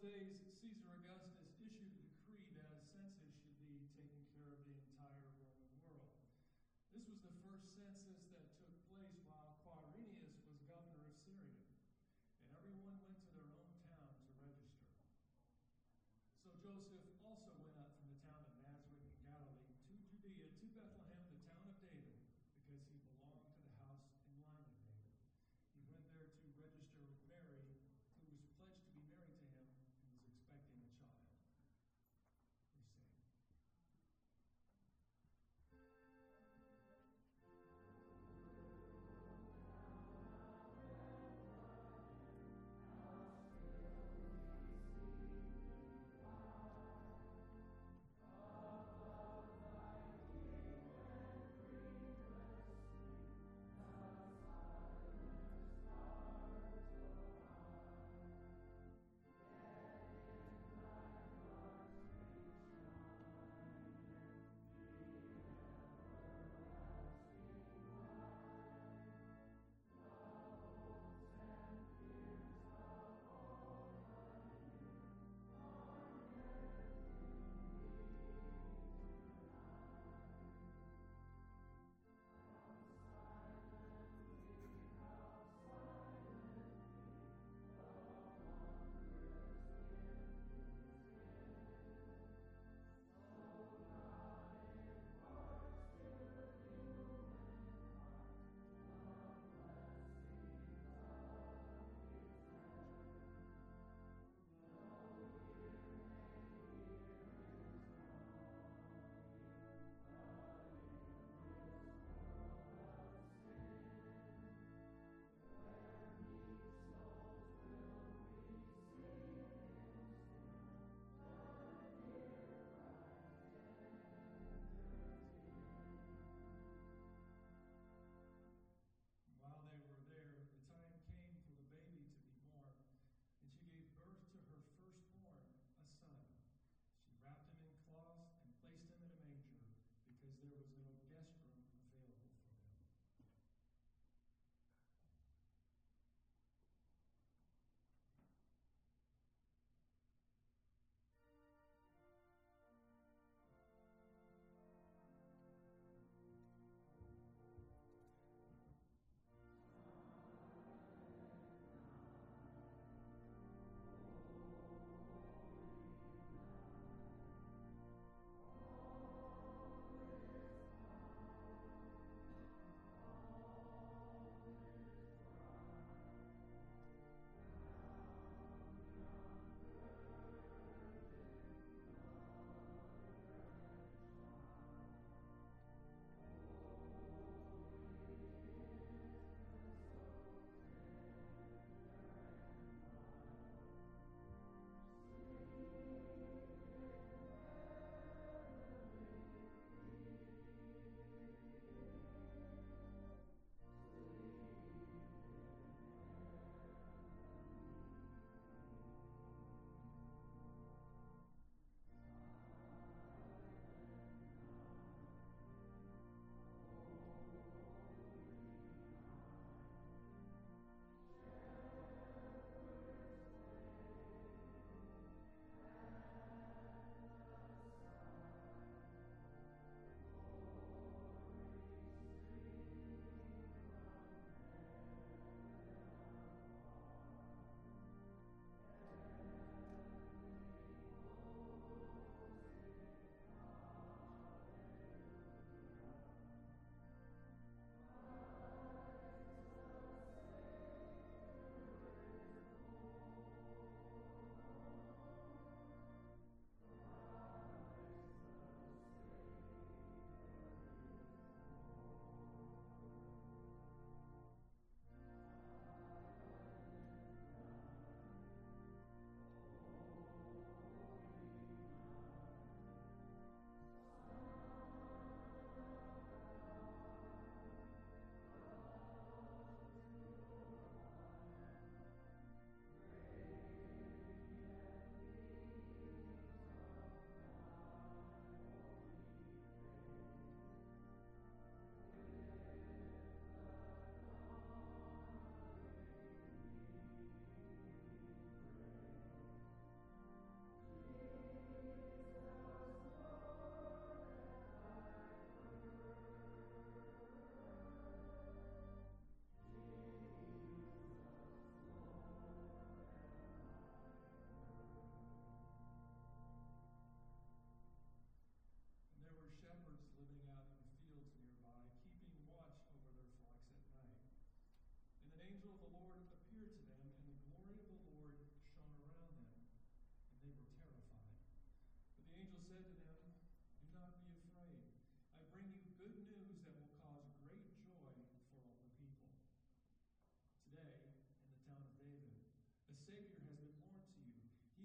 days, Caesar Augustus issued a decree that a census should be taken care of the entire Roman world. This was the first census that took place while Quirinius was governor of Syria, and everyone went to their own town to register. So Joseph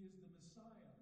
is the Messiah,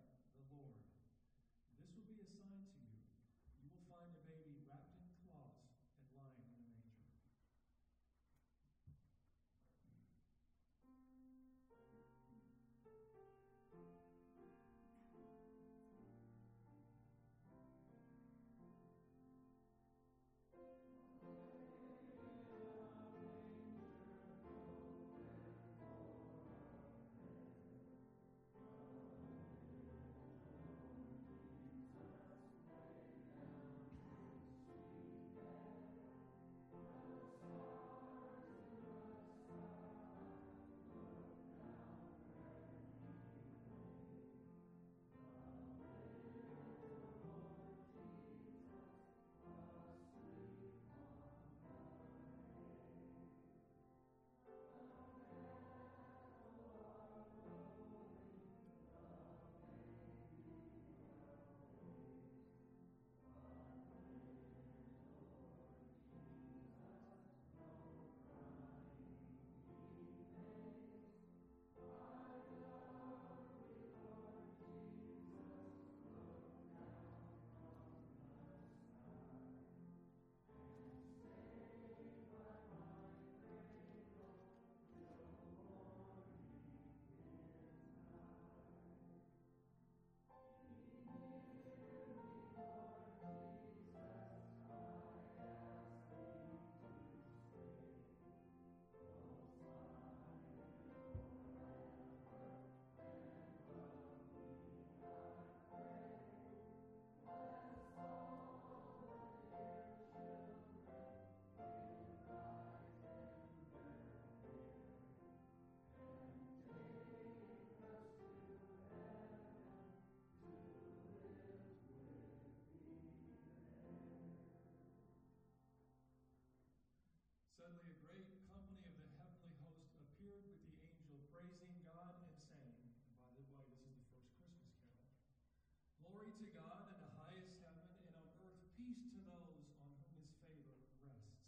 to God in the highest heaven, and on earth peace to those on whom his favor rests.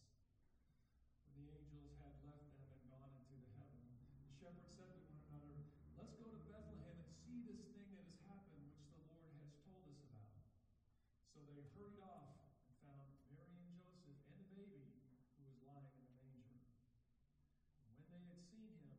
When the angels had left them and gone into the heaven, the shepherds said to one another, Let's go to Bethlehem and see this thing that has happened, which the Lord has told us about. So they hurried off and found Mary and Joseph and the baby who was lying in the manger. And when they had seen him,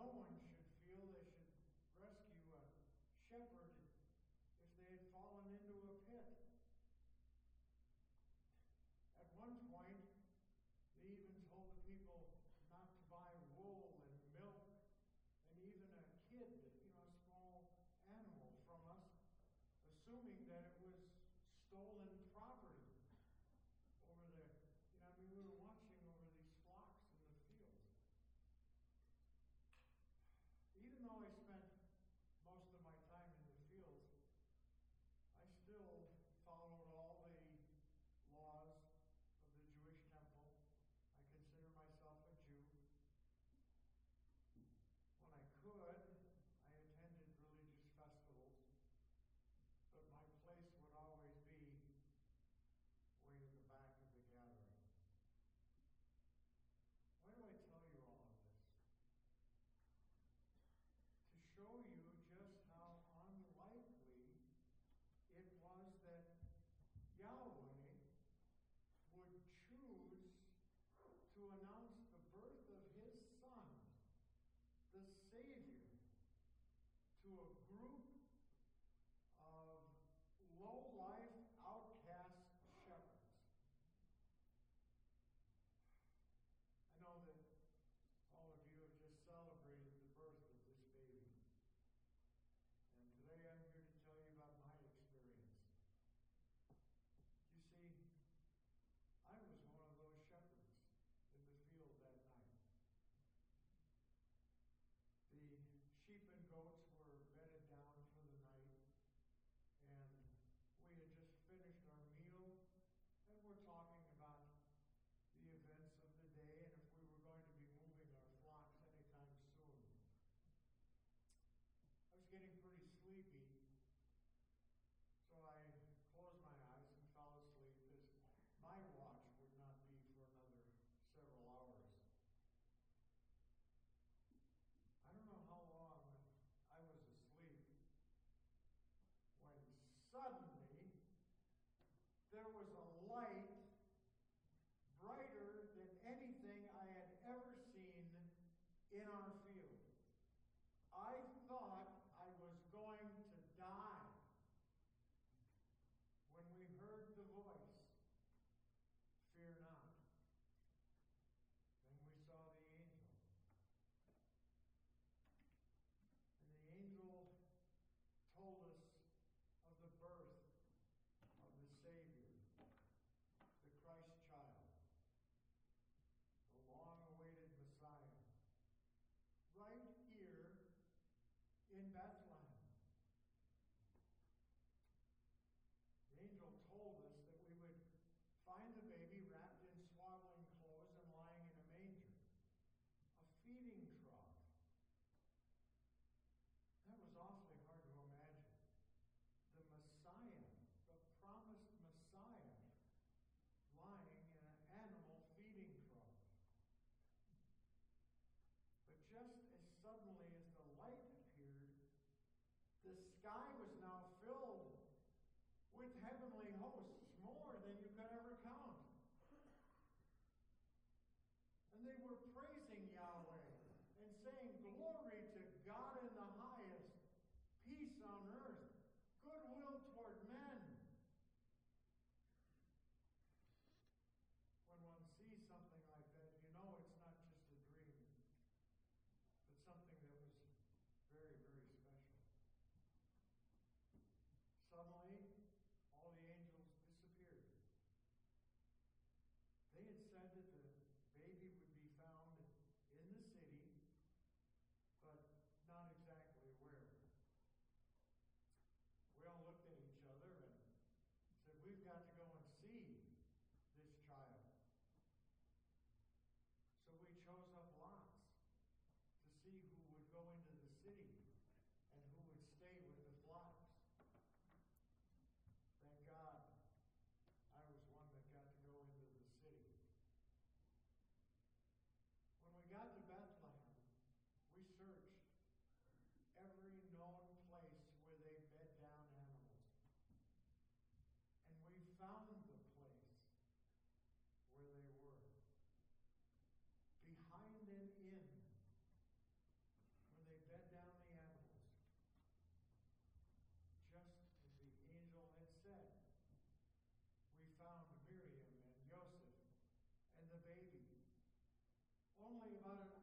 no one Savior to a group Only about an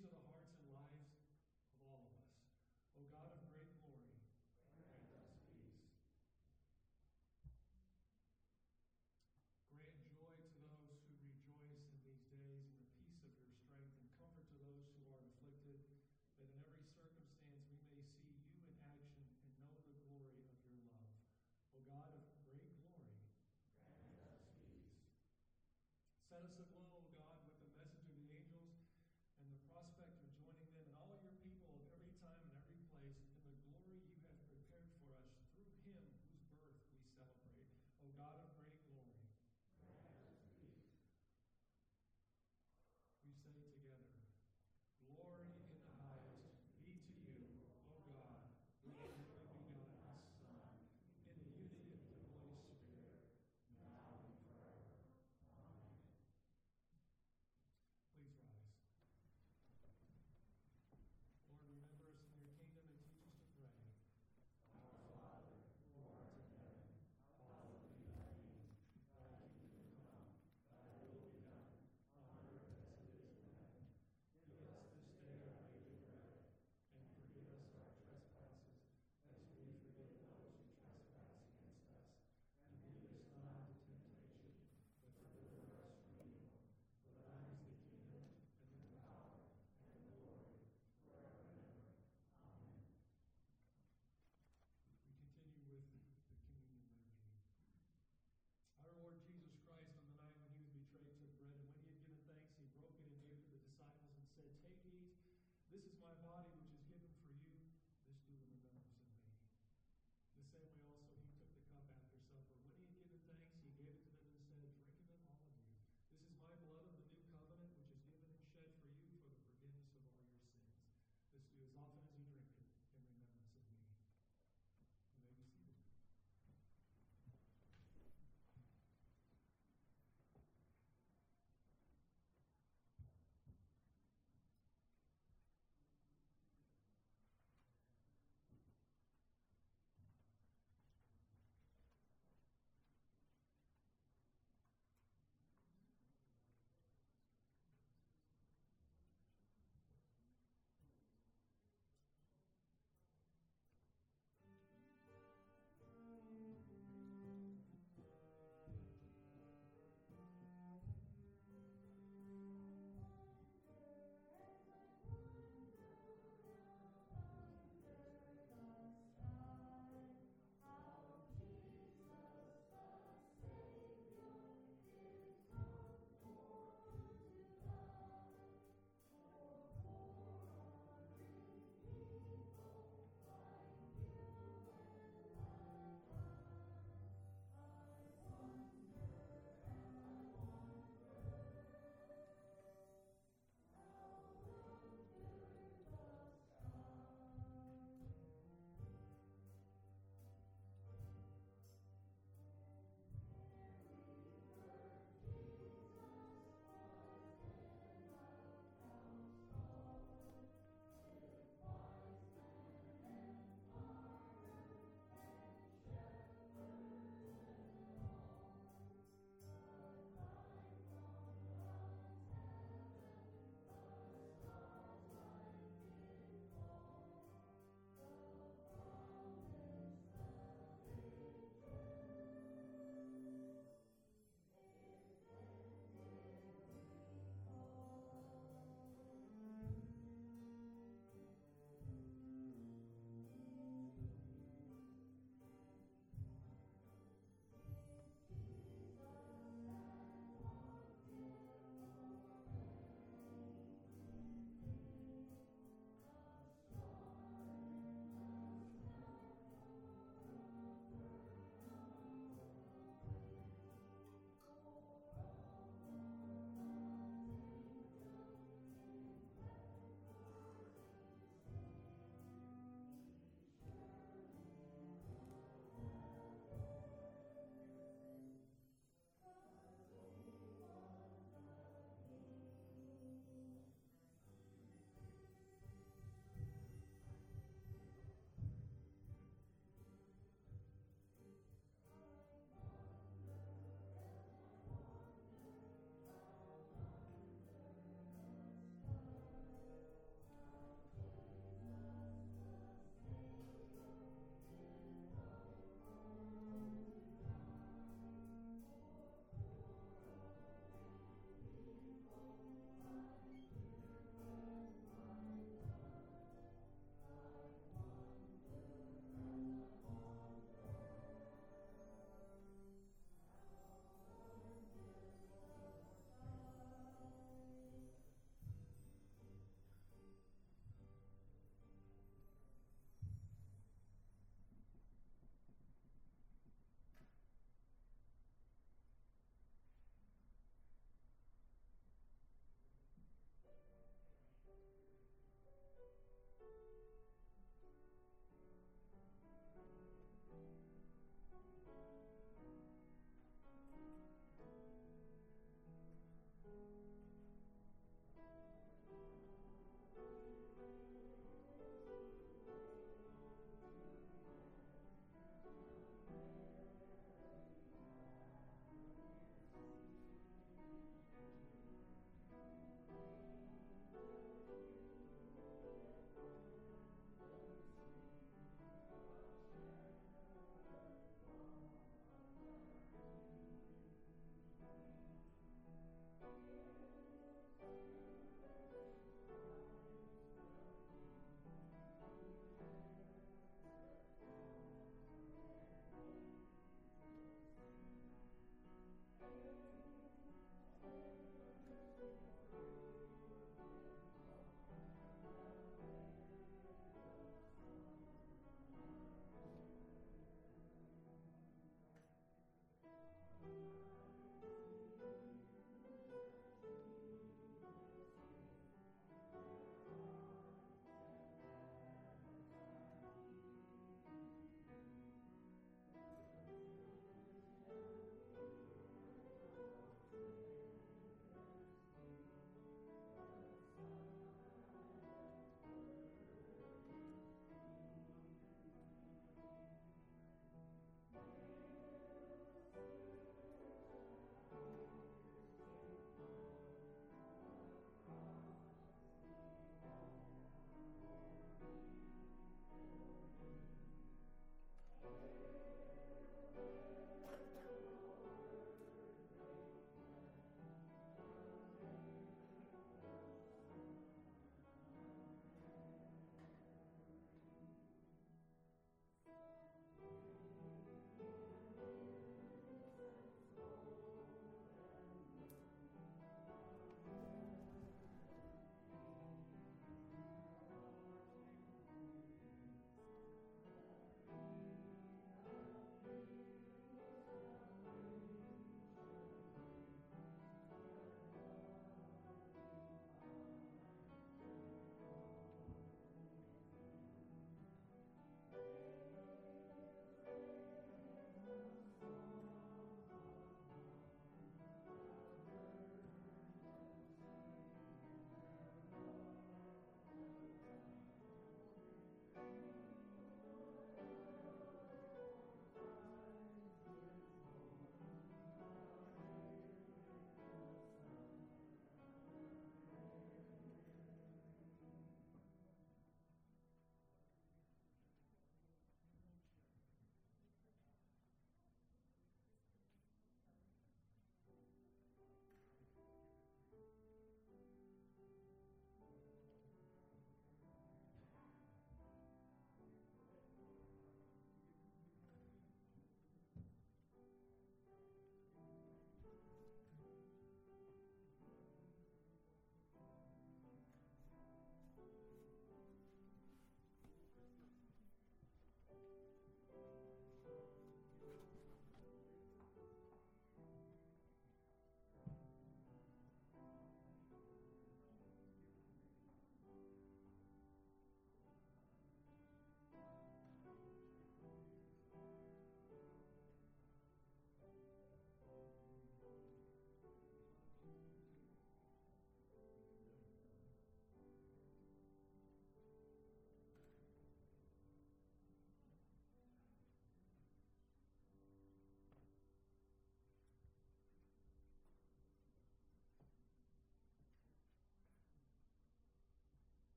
to the heart.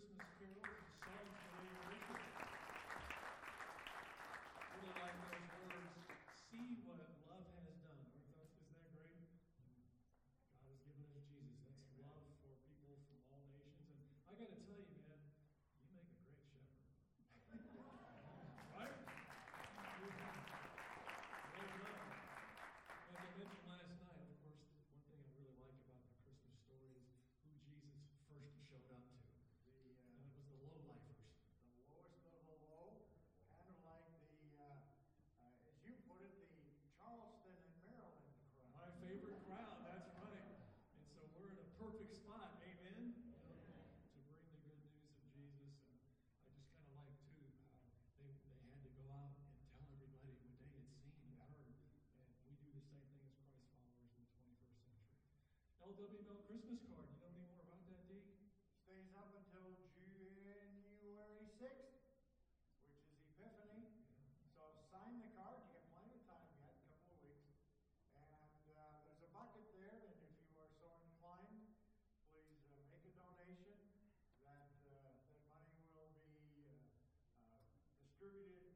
Christmas WML Christmas card. You know any more about that, Deke? Stays up until January 6th, which is Epiphany. Yeah. So sign the card. You have plenty of time yet, a couple of weeks. And uh, there's a bucket there, and if you are so inclined, please uh, make a donation. That, uh, that money will be uh, uh, distributed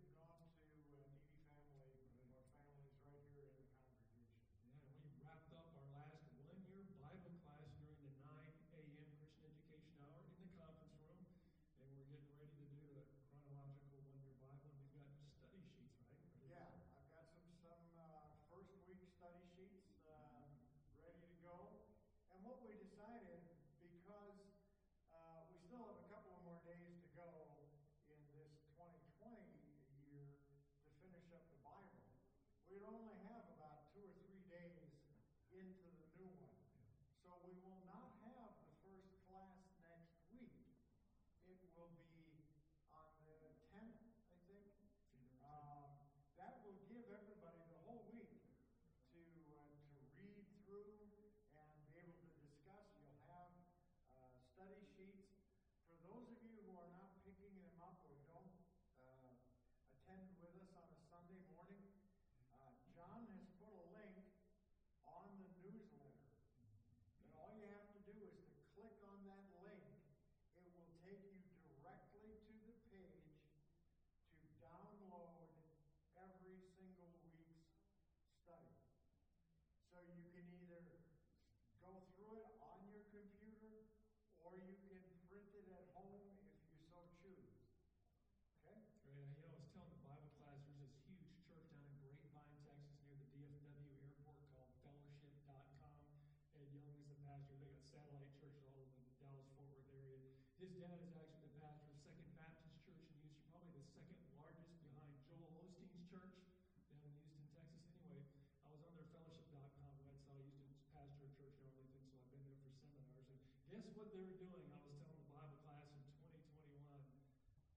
satellite churches all over the Dallas Fort Worth area. His dad is actually the pastor of Second Baptist Church in Houston, probably the second largest behind Joel Osteen's church down in Houston, Texas. Anyway, I was on their fellowship.com website. I used to pastor a church in Arlington, so I've been there for seminars. And guess what they're doing? I was telling the Bible class in 2021.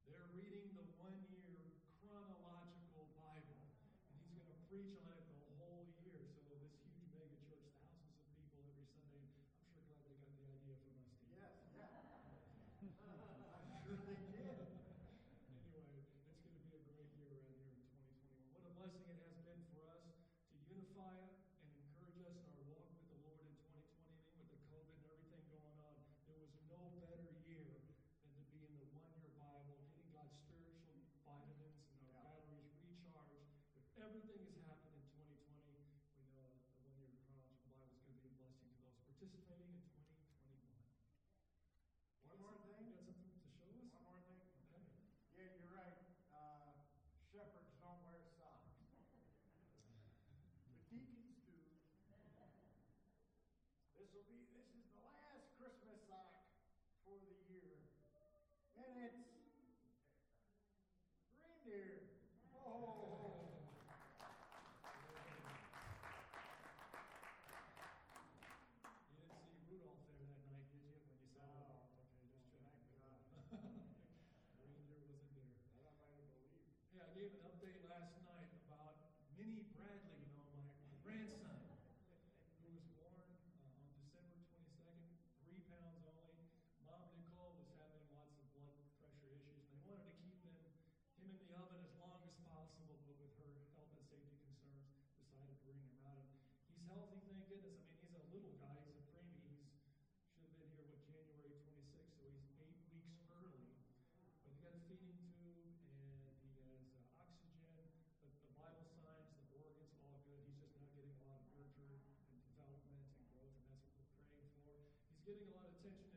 They're reading the one This will be, this is the last Christmas sock for the year. And it's reindeer. Oh. You didn't see Rudolph there that night, did you? When you saw Rudolph, okay, just check. Reindeer wasn't there. I didn't believe. Yeah, I gave it possible, but with her health and safety concerns, decided to bring him out. And he's healthy, thank goodness. I mean, he's a little guy. He's a preemie. He's should have been here, with January 26th, so he's eight weeks early. But he got a feeding tube, and he has uh, oxygen, the, the vital signs, the organs, all good. He's just not getting a lot of nurture and development and growth, and that's what we're praying for. He's getting a lot of attention